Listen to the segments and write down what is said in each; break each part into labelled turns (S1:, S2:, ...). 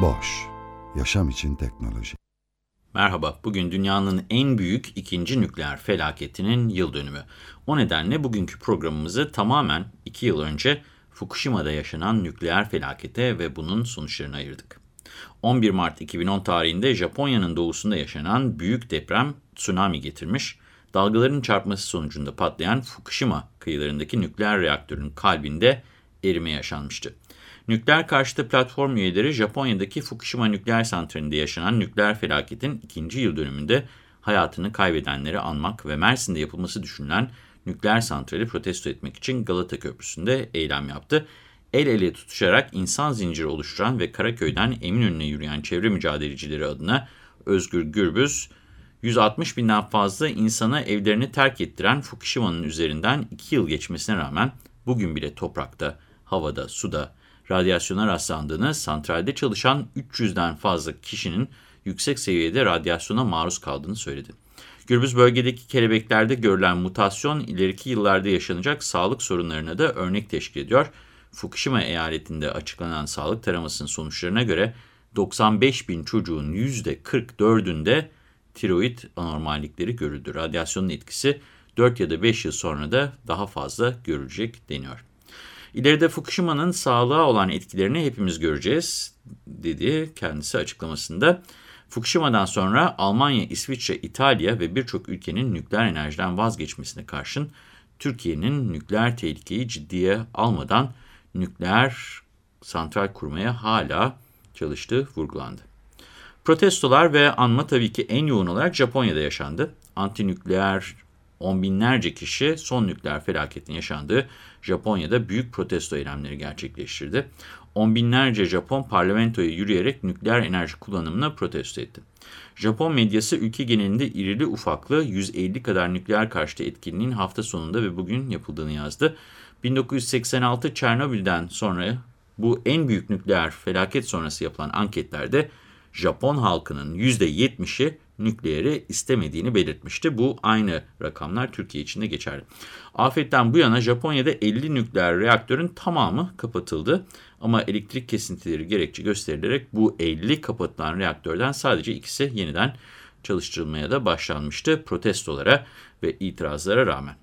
S1: Boş, yaşam için teknoloji.
S2: Merhaba, bugün dünyanın en büyük ikinci nükleer felaketinin yıl dönümü. O nedenle bugünkü programımızı tamamen iki yıl önce Fukushima'da yaşanan nükleer felakete ve bunun sonuçlarına ayırdık. 11 Mart 2010 tarihinde Japonya'nın doğusunda yaşanan büyük deprem tsunami getirmiş, dalgaların çarpması sonucunda patlayan Fukushima kıyılarındaki nükleer reaktörün kalbinde erime yaşanmıştı. Nükleer karşıtı platform üyeleri Japonya'daki Fukushima nükleer santralinde yaşanan nükleer felaketin ikinci yıl dönümünde hayatını kaybedenleri anmak ve Mersin'de yapılması düşünülen nükleer santrali protesto etmek için Galata Köprüsü'nde eylem yaptı. El ele tutuşarak insan zinciri oluşturan ve Karaköy'den Eminönü'ne yürüyen çevre mücadelecileri adına Özgür Gürbüz, 160 binden fazla insana evlerini terk ettiren Fukushima'nın üzerinden 2 yıl geçmesine rağmen bugün bile toprakta, havada, suda radyasyona rastlandığını, santralde çalışan 300'den fazla kişinin yüksek seviyede radyasyona maruz kaldığını söyledi. Gürbüz bölgedeki kelebeklerde görülen mutasyon ileriki yıllarda yaşanacak sağlık sorunlarına da örnek teşkil ediyor. Fukushima eyaletinde açıklanan sağlık taramasının sonuçlarına göre 95 bin çocuğun %44'ünde tiroid anormallikleri görüldü. Radyasyonun etkisi 4 ya da 5 yıl sonra da daha fazla görülecek deniyor. İleride Fukushima'nın sağlığa olan etkilerini hepimiz göreceğiz, dedi kendisi açıklamasında. Fukushima'dan sonra Almanya, İsviçre, İtalya ve birçok ülkenin nükleer enerjiden vazgeçmesine karşın Türkiye'nin nükleer tehlikeyi ciddiye almadan nükleer santral kurmaya hala çalıştığı vurgulandı. Protestolar ve anma tabii ki en yoğun olarak Japonya'da yaşandı. Antinükleer on binlerce kişi son nükleer felaketin yaşandığı Japonya'da büyük protesto eylemleri gerçekleştirdi. On binlerce Japon parlamentoya yürüyerek nükleer enerji kullanımına protesto etti. Japon medyası ülke genelinde irili ufaklı 150 kadar nükleer karşıtı etkinliğin hafta sonunda ve bugün yapıldığını yazdı. 1986 Çernobil'den sonra bu en büyük nükleer felaket sonrası yapılan anketlerde Japon halkının %70'i nükleeri istemediğini belirtmişti. Bu aynı rakamlar Türkiye için de geçerli. Afetten bu yana Japonya'da 50 nükleer reaktörün tamamı kapatıldı. Ama elektrik kesintileri gerekçe gösterilerek bu 50 kapatılan reaktörden sadece ikisi yeniden çalıştırılmaya da başlanmıştı protestolara ve itirazlara rağmen.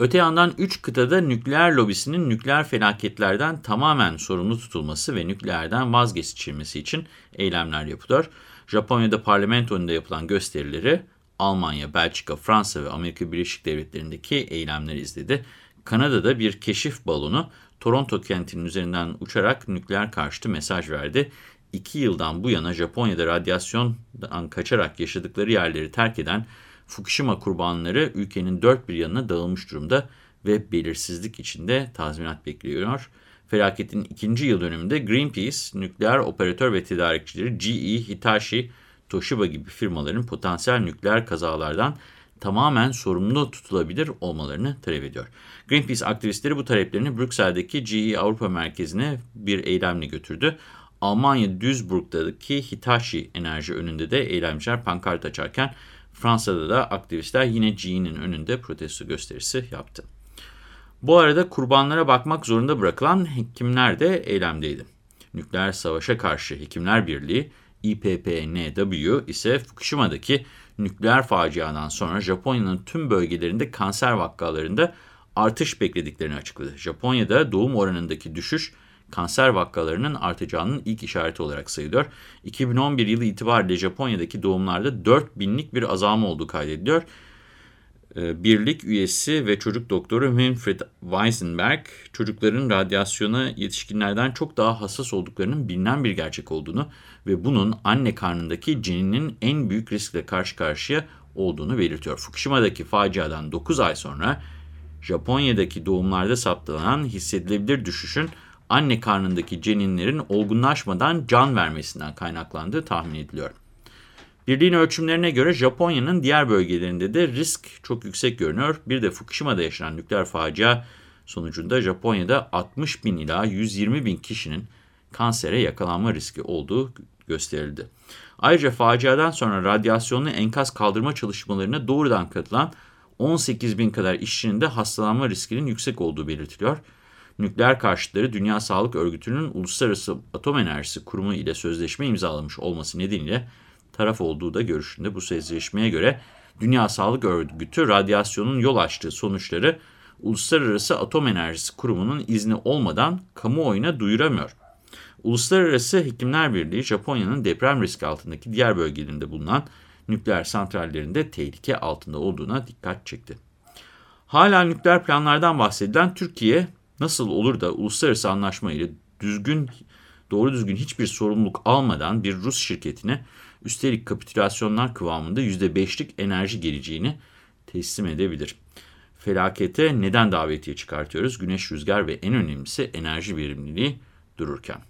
S2: Öte yandan 3 kıtada nükleer lobisinin nükleer felaketlerden tamamen sorumlu tutulması ve nükleerden vazgeçilmesi için eylemler yapılıyor. Japonya'da parlamento önünde yapılan gösterileri Almanya, Belçika, Fransa ve Amerika Birleşik Devletleri'ndeki eylemleri izledi. Kanada'da bir keşif balonu Toronto kentinin üzerinden uçarak nükleer karşıtı mesaj verdi. İki yıldan bu yana Japonya'da radyasyondan kaçarak yaşadıkları yerleri terk eden Fukushima kurbanları ülkenin dört bir yanına dağılmış durumda ve belirsizlik içinde tazminat bekliyor. Felaketin ikinci yıl dönümünde Greenpeace, nükleer operatör ve tedarikçileri GE, Hitachi, Toshiba gibi firmaların potansiyel nükleer kazalardan tamamen sorumlu tutulabilir olmalarını talep ediyor. Greenpeace aktivistleri bu taleplerini Brüksel'deki GE Avrupa Merkezi'ne bir eylemle götürdü. Almanya Duisburg'daki Hitachi Enerji önünde de eylemciler pankart açarken Fransa'da da aktivistler yine GE'nin önünde protesto gösterisi yaptı. Bu arada kurbanlara bakmak zorunda bırakılan hekimler de eylemdeydi. Nükleer Savaşa Karşı Hekimler Birliği IPPNW ise Fukushima'daki nükleer faciadan sonra Japonya'nın tüm bölgelerinde kanser vakalarında artış beklediklerini açıkladı. Japonya'da doğum oranındaki düşüş kanser vakalarının artacağının ilk işareti olarak sayılıyor. 2011 yılı itibariyle Japonya'daki doğumlarda 4 binlik bir azalma olduğu kaydediliyor. Ee, birlik üyesi ve çocuk doktoru Winfried Weisenberg, çocukların radyasyona yetişkinlerden çok daha hassas olduklarının bilinen bir gerçek olduğunu ve bunun anne karnındaki cininin en büyük riskle karşı karşıya olduğunu belirtiyor. Fukushima'daki faciadan 9 ay sonra Japonya'daki doğumlarda saptanan hissedilebilir düşüşün anne karnındaki ceninlerin olgunlaşmadan can vermesinden kaynaklandığı tahmin ediliyor. Birliğin ölçümlerine göre Japonya'nın diğer bölgelerinde de risk çok yüksek görünüyor. Bir de Fukushima'da yaşanan nükleer facia sonucunda Japonya'da 60 bin ila 120 bin kişinin kansere yakalanma riski olduğu gösterildi. Ayrıca faciadan sonra radyasyonlu enkaz kaldırma çalışmalarına doğrudan katılan 18 bin kadar işçinin de hastalanma riskinin yüksek olduğu belirtiliyor. Nükleer karşıtları Dünya Sağlık Örgütü'nün Uluslararası Atom Enerjisi Kurumu ile sözleşme imzalamış olması nedeniyle taraf olduğu da görüşünde. Bu sözleşmeye göre Dünya Sağlık Örgütü radyasyonun yol açtığı sonuçları Uluslararası Atom Enerjisi Kurumu'nun izni olmadan kamuoyuna duyuramıyor. Uluslararası Hekimler Birliği Japonya'nın deprem riski altındaki diğer bölgelerinde bulunan nükleer santrallerinde tehlike altında olduğuna dikkat çekti. Hala nükleer planlardan bahsedilen Türkiye nasıl olur da uluslararası anlaşma ile düzgün, doğru düzgün hiçbir sorumluluk almadan bir Rus şirketine üstelik kapitülasyonlar kıvamında %5'lik enerji geleceğini teslim edebilir. Felakete neden davetiye çıkartıyoruz? Güneş, rüzgar ve en önemlisi enerji verimliliği dururken.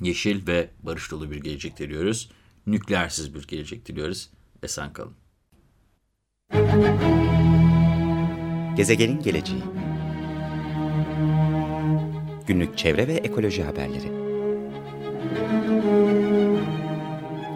S2: Yeşil ve barış dolu bir gelecek diliyoruz. Nükleersiz bir gelecek diliyoruz. Esen kalın.
S3: Gezegenin geleceği Günlük çevre ve ekoloji haberleri